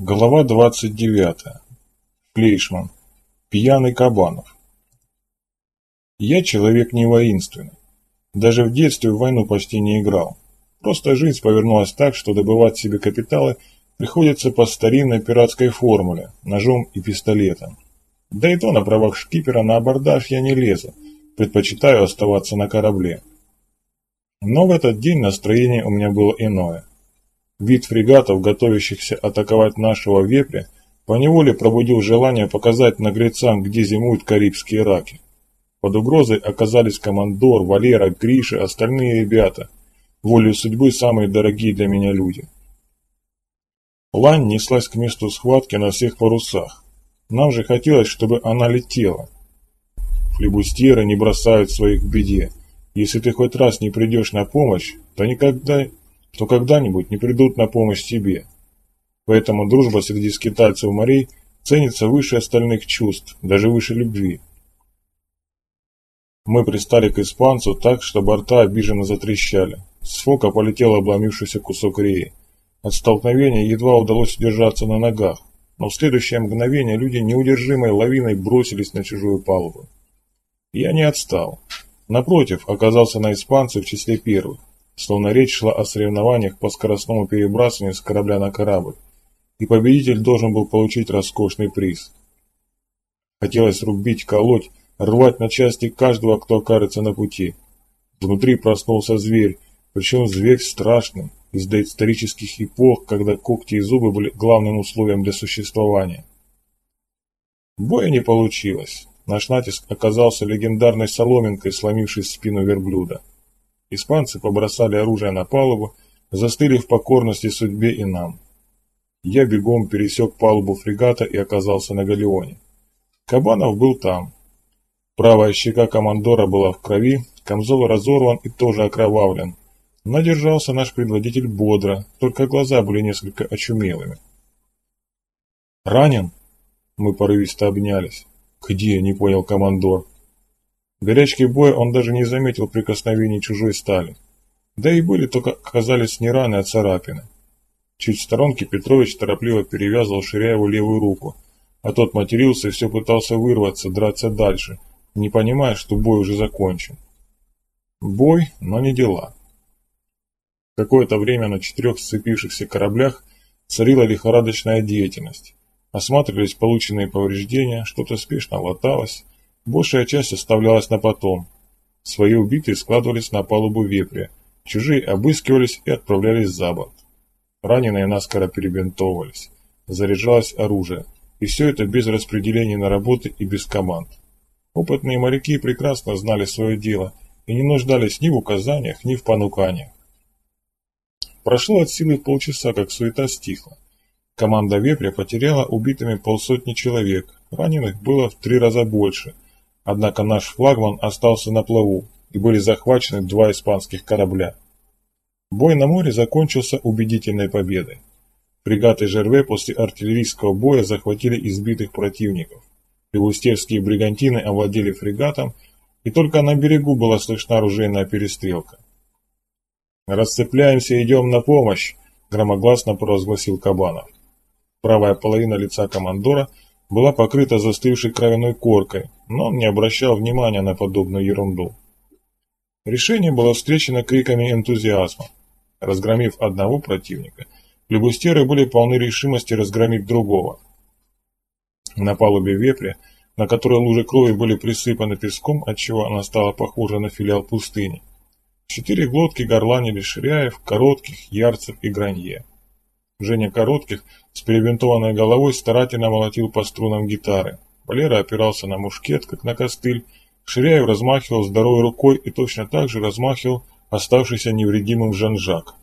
Глава 29. Флейшман. Пьяный Кабанов. Я человек не воинственный. Даже в детстве в войну почти не играл. Просто жизнь повернулась так, что добывать себе капиталы приходится по старинной пиратской формуле – ножом и пистолетом. Да и то на правах шкипера на абордаж я не лезу, предпочитаю оставаться на корабле. Но в этот день настроение у меня было иное. Вид фрегатов, готовящихся атаковать нашего вепря, поневоле пробудил желание показать наглецам, где зимуют карибские раки. Под угрозой оказались командор, Валера, Гриша, остальные ребята. Волею судьбы самые дорогие для меня люди. Лань неслась к месту схватки на всех парусах. Нам же хотелось, чтобы она летела. Флебустьеры не бросают своих в беде. Если ты хоть раз не придешь на помощь, то никогда то когда-нибудь не придут на помощь тебе. Поэтому дружба среди скитальцев морей ценится выше остальных чувств, даже выше любви. Мы пристали к испанцу так, что борта обиженно затрещали. С фока полетел обломившийся кусок реи. От столкновения едва удалось удержаться на ногах, но в следующее мгновение люди неудержимой лавиной бросились на чужую палубу. Я не отстал. Напротив, оказался на испанце в числе первых словно речь шла о соревнованиях по скоростному перебрасыванию с корабля на корабль, и победитель должен был получить роскошный приз. Хотелось рубить, колоть, рвать на части каждого, кто окажется на пути. Внутри проснулся зверь, причем зверь страшный, из доисторических эпох, когда когти и зубы были главным условием для существования. Боя не получилось. Наш натиск оказался легендарной соломинкой, сломившей спину верблюда. Испанцы побросали оружие на палубу, застыли в покорности судьбе и нам. Я бегом пересек палубу фрегата и оказался на галеоне. Кабанов был там. Правая щека командора была в крови, камзол разорван и тоже окровавлен. Но держался наш предводитель бодро, только глаза были несколько очумелыми. «Ранен?» Мы порывисто обнялись. «Где?» — не понял командор. В горячке боя он даже не заметил прикосновений чужой стали. Да и были только оказались не раны, а царапины. Чуть в сторонке Петрович торопливо перевязывал Ширяеву левую руку, а тот матерился и все пытался вырваться, драться дальше, не понимая, что бой уже закончен. Бой, но не дела. Какое-то время на четырех сцепившихся кораблях царила лихорадочная деятельность. Осматривались полученные повреждения, что-то спешно латалось, Большая часть оставлялась на потом. Свои убитые складывались на палубу вепря, чужие обыскивались и отправлялись за борт. Раненые наскоро перебинтовывались, заряжалось оружие, и все это без распределения на работы и без команд. Опытные моряки прекрасно знали свое дело и не нуждались ни в указаниях, ни в понуканиях. Прошло от силы полчаса, как суета стихла. Команда «Вепря» потеряла убитыми полсотни человек, раненых было в три раза больше – Однако наш флагман остался на плаву, и были захвачены два испанских корабля. Бой на море закончился убедительной победой. Фрегаты Жерве после артиллерийского боя захватили избитых противников. Филустерские бригантины овладели фрегатом, и только на берегу была слышна оружейная перестрелка. «Расцепляемся и идем на помощь!» – громогласно провозгласил Кабанов. Правая половина лица командора – была покрыта застывшей кровяной коркой, но он не обращал внимания на подобную ерунду. Решение было встречено криками энтузиазма. Разгромив одного противника, флебустеры были полны решимости разгромить другого. На палубе вепря, на которой лужи крови были присыпаны песком, отчего она стала похожа на филиал пустыни, четыре глотки горланили Ширяев, Коротких, Ярцев и Гранье. Женя Коротких с перебинтованной головой старательно молотил по струнам гитары. Валера опирался на мушкет, как на костыль. Ширяев размахивал здоровой рукой и точно так же размахивал оставшийся невредимым Жан-Жак.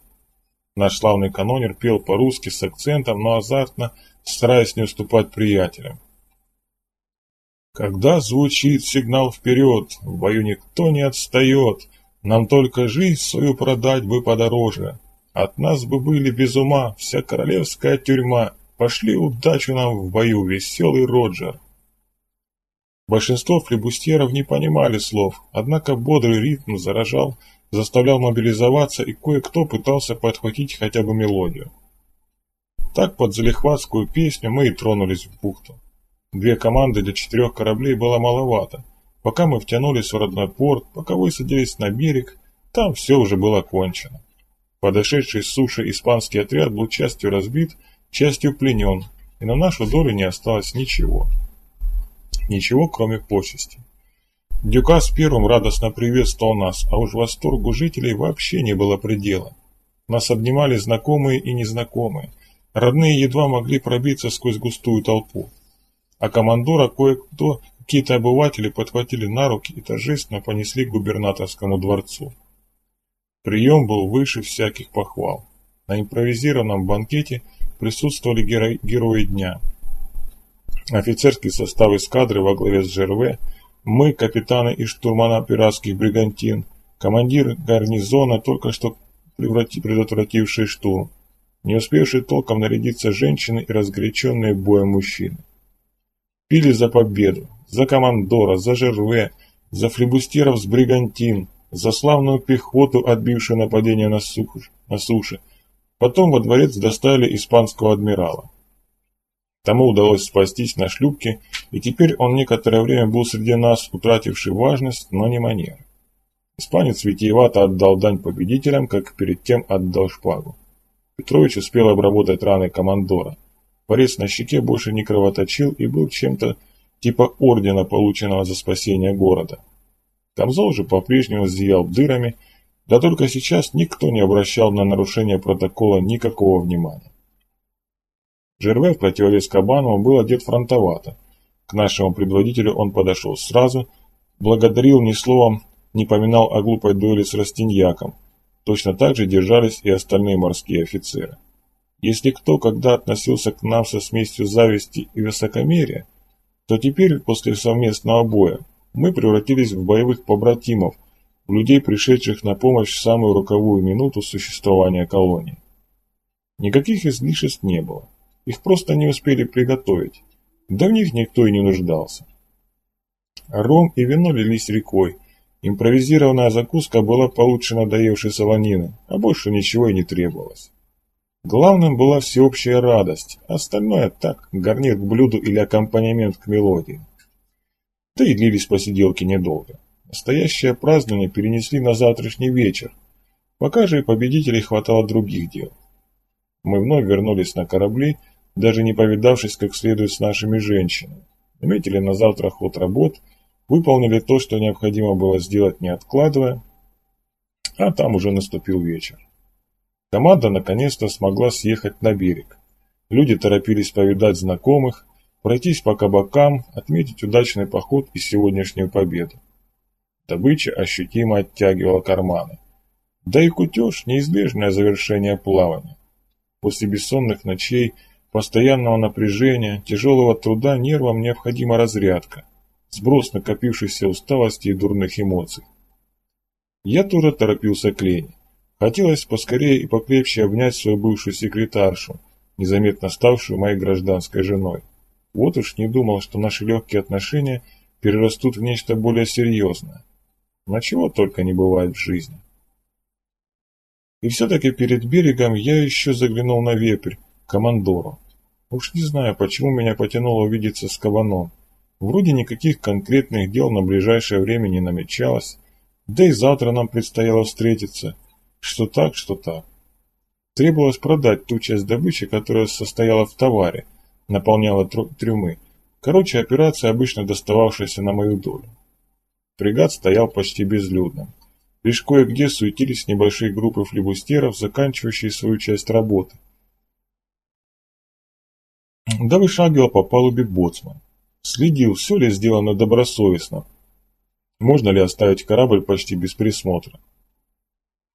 Наш славный канонер пел по-русски с акцентом, но азартно, стараясь не уступать приятелям. Когда звучит сигнал вперед, в бою никто не отстает, нам только жизнь свою продать бы подороже. От нас бы были без ума вся королевская тюрьма. Пошли удачу нам в бою, веселый Роджер. Большинство флебустьеров не понимали слов, однако бодрый ритм заражал, заставлял мобилизоваться, и кое-кто пытался подхватить хотя бы мелодию. Так под залихватскую песню мы и тронулись в бухту. Две команды для четырех кораблей было маловато. Пока мы втянулись в родной порт, пока высадились на берег, там все уже было кончено. Подошедший с суши испанский отряд был частью разбит, частью пленен, и на нашу долю не осталось ничего. Ничего, кроме почести. Дюкас первым радостно приветствовал нас, а уж восторгу жителей вообще не было предела. Нас обнимали знакомые и незнакомые. Родные едва могли пробиться сквозь густую толпу. А командора кое-кто, какие-то обыватели подхватили на руки и торжественно понесли к губернаторскому дворцу. Прием был выше всяких похвал. На импровизированном банкете присутствовали геро герои дня. Офицерский состав эскадры во главе с ЖРВ, мы, капитаны и штурмана пиратских бригантин, командир гарнизона, только что предотвративший штурм, не успевшие толком нарядиться женщины и разгоряченные боем мужчины. Пили за победу, за командора, за ЖРВ, за флебустеров с бригантин, за славную пехоту, отбившую нападение на, суш, на суше. Потом во дворец доставили испанского адмирала. Тому удалось спастись на шлюпке, и теперь он некоторое время был среди нас, утративший важность, но не манеры. Испанец витиевато отдал дань победителям, как перед тем отдал шпагу. Петрович успел обработать раны командора. Порез на щеке больше не кровоточил и был чем-то типа ордена, полученного за спасение города. Камзол же по-прежнему зиял дырами, да только сейчас никто не обращал на нарушение протокола никакого внимания. Жерве в противовес Кабанову был одет фронтовато. К нашему предводителю он подошел сразу, благодарил ни словом, не поминал о глупой дуэли с Растиньяком. Точно так же держались и остальные морские офицеры. Если кто когда относился к нам со смесью зависти и высокомерия, то теперь, после совместного боя, мы превратились в боевых побратимов, в людей, пришедших на помощь в самую роковую минуту существования колонии. Никаких излишеств не было. Их просто не успели приготовить. Да в них никто и не нуждался. Ром и вино лились рекой, Импровизированная закуска была получше надоевшей солонины, а больше ничего и не требовалось. Главным была всеобщая радость, остальное так, гарнир к блюду или аккомпанемент к мелодии. Да и длились посиделки недолго. Настоящее празднование перенесли на завтрашний вечер, пока же и победителей хватало других дел. Мы вновь вернулись на корабли, даже не повидавшись как следует с нашими женщинами. Наметили на завтра ход работ – Выполнили то, что необходимо было сделать, не откладывая, а там уже наступил вечер. Команда наконец-то смогла съехать на берег. Люди торопились повидать знакомых, пройтись по кабакам, отметить удачный поход и сегодняшнюю победу. Добыча ощутимо оттягивала карманы. Да и кутеж – неизбежное завершение плавания. После бессонных ночей, постоянного напряжения, тяжелого труда нервам необходима разрядка – сброс накопившейся усталости и дурных эмоций. Я тоже торопился к Лене. Хотелось поскорее и покрепче обнять свою бывшую секретаршу, незаметно ставшую моей гражданской женой. Вот уж не думал, что наши легкие отношения перерастут в нечто более серьезное. Но чего только не бывает в жизни. И все-таки перед берегом я еще заглянул на вепрь, командору. Уж не знаю, почему меня потянуло увидеться с кабаном. Вроде никаких конкретных дел на ближайшее время не намечалось, да и завтра нам предстояло встретиться. Что так, что так. Требовалось продать ту часть добычи, которая состояла в товаре, наполняла трюмы. Короче, операция, обычно достававшаяся на мою долю. Фрегат стоял почти безлюдным. Лишь кое-где суетились небольшие группы флебустеров, заканчивающие свою часть работы. Да вышагивал по палубе боцман. Следил, все ли сделано добросовестно. Можно ли оставить корабль почти без присмотра.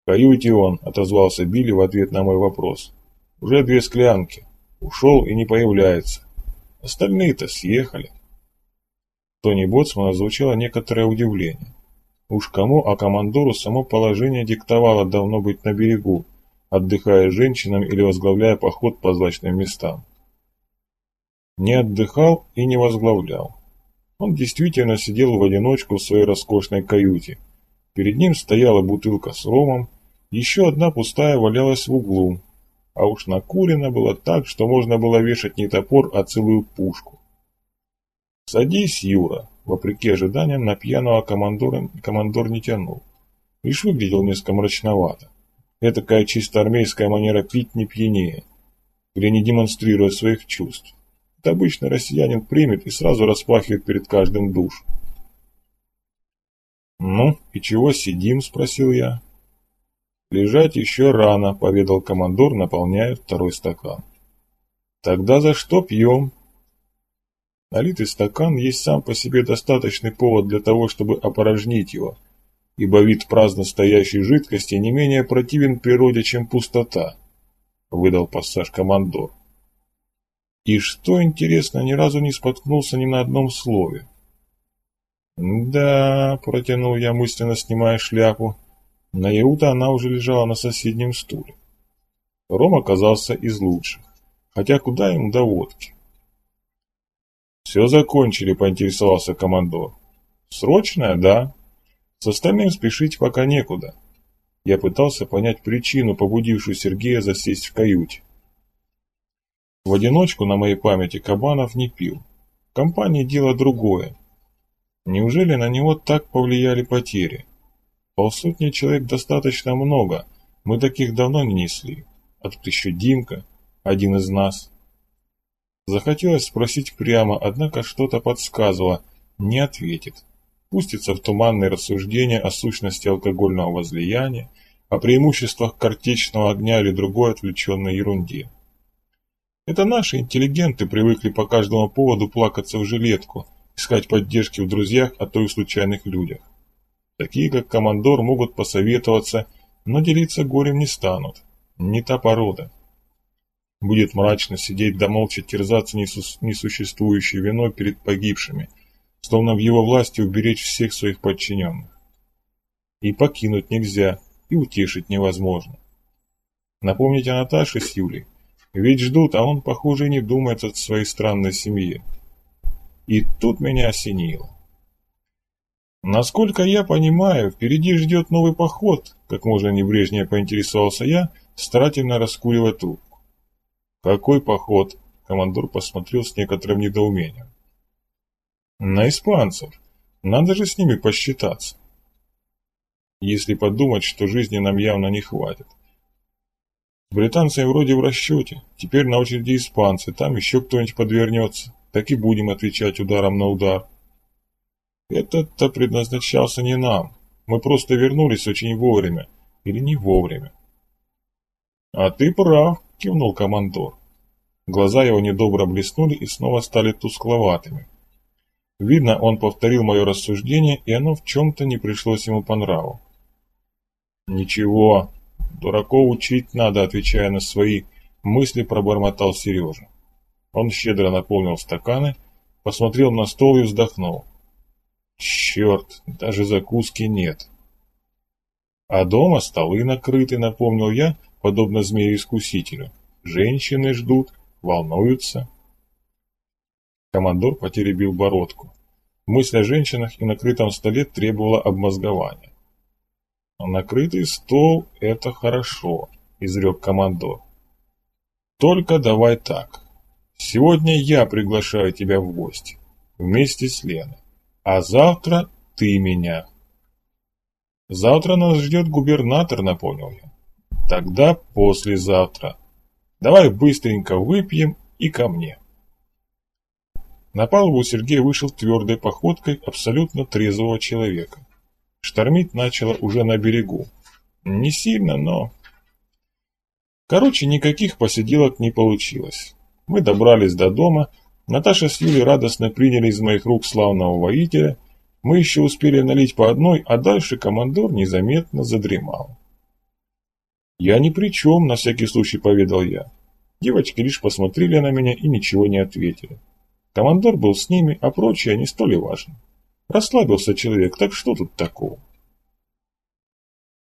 «В каюте он», — отозвался Билли в ответ на мой вопрос. «Уже две склянки. Ушел и не появляется. Остальные-то съехали». В тоне боцмана звучало некоторое удивление. Уж кому, а командору само положение диктовало давно быть на берегу, отдыхая женщинам или возглавляя поход по злачным местам не отдыхал и не возглавлял. Он действительно сидел в одиночку в своей роскошной каюте. Перед ним стояла бутылка с ромом, еще одна пустая валялась в углу. а уж накурено было так, что можно было вешать не топор, а целую пушку. «Садись, Юра!» Вопреки ожиданиям, на пьяного командора, командор не тянул. Лишь выглядел несколько мрачновато. Этакая чисто армейская манера пить не пьянее, где не демонстрируя своих чувств. Это обычно россиянин примет и сразу распахивает перед каждым душ. «Ну, и чего сидим?» – спросил я. «Лежать еще рано», – поведал командор, наполняя второй стакан. «Тогда за что пьем?» Налитый стакан есть сам по себе достаточный повод для того, чтобы опорожнить его, ибо вид праздно стоящей жидкости не менее противен природе, чем пустота, выдал пассаж командор. И что, интересно, ни разу не споткнулся ни на одном слове. «Да», — протянул я, мысленно снимая шляпу, наяву-то она уже лежала на соседнем стуле. Ром оказался из лучших, хотя куда ему до водки. «Все закончили», — поинтересовался командор. «Срочное, да. С остальным спешить пока некуда». Я пытался понять причину, побудившую Сергея засесть в каюте. В одиночку на моей памяти Кабанов не пил. В компании дело другое. Неужели на него так повлияли потери? Полсотни человек достаточно много, мы таких давно не несли. А тут еще Димка, один из нас. Захотелось спросить прямо, однако что-то подсказывало, не ответит. Пустится в туманные рассуждения о сущности алкогольного возлияния, о преимуществах картечного огня или другой отвлеченной ерунде. Это наши интеллигенты привыкли по каждому поводу плакаться в жилетку, искать поддержки в друзьях, а то и в случайных людях. Такие, как командор, могут посоветоваться, но делиться горем не станут. Не та порода. Будет мрачно сидеть да молча терзаться несуществующей виной перед погибшими, словно в его власти уберечь всех своих подчиненных. И покинуть нельзя, и утешить невозможно. Напомнить о Наташе с Юлей. Ведь ждут, а он, похоже, не думает о своей странной семье. И тут меня осенило. Насколько я понимаю, впереди ждет новый поход, как можно небрежнее поинтересовался я, старательно раскуривая трубку. «Какой поход?» – командор посмотрел с некоторым недоумением. «На испанцев. Надо же с ними посчитаться. Если подумать, что жизни нам явно не хватит. Британцы вроде в расчете, теперь на очереди испанцы, там еще кто-нибудь подвернется, так и будем отвечать ударом на удар. Этот-то предназначался не нам, мы просто вернулись очень вовремя, или не вовремя. А ты прав, кивнул командор. Глаза его недобро блеснули и снова стали тускловатыми. Видно, он повторил мое рассуждение, и оно в чем-то не пришлось ему по нраву. «Ничего, дураков учить надо», отвечая на свои мысли, пробормотал Сережа. Он щедро наполнил стаканы, посмотрел на стол и вздохнул. «Черт, даже закуски нет». «А дома столы накрыты», напомнил я, подобно змею-искусителю. «Женщины ждут, волнуются». Командор потеребил бородку. Мысль о женщинах и накрытом столе требовала обмозгования. «Накрытый стол – это хорошо», – изрек командор. «Только давай так. Сегодня я приглашаю тебя в гости, вместе с Леной, а завтра ты меня». «Завтра нас ждет губернатор», – напомнил я. Тогда послезавтра. Давай быстренько выпьем и ко мне. На палубу Сергей вышел твердой походкой абсолютно трезвого человека. Штормить начало уже на берегу. Не сильно, но... Короче, никаких посиделок не получилось. Мы добрались до дома, Наташа с Юлей радостно приняли из моих рук славного воителя, мы еще успели налить по одной, а дальше командор незаметно задремал. «Я ни при чем», — на всякий случай поведал я. Девочки лишь посмотрели на меня и ничего не ответили. Командор был с ними, а прочее не столь важно. Расслабился человек, так что тут такого?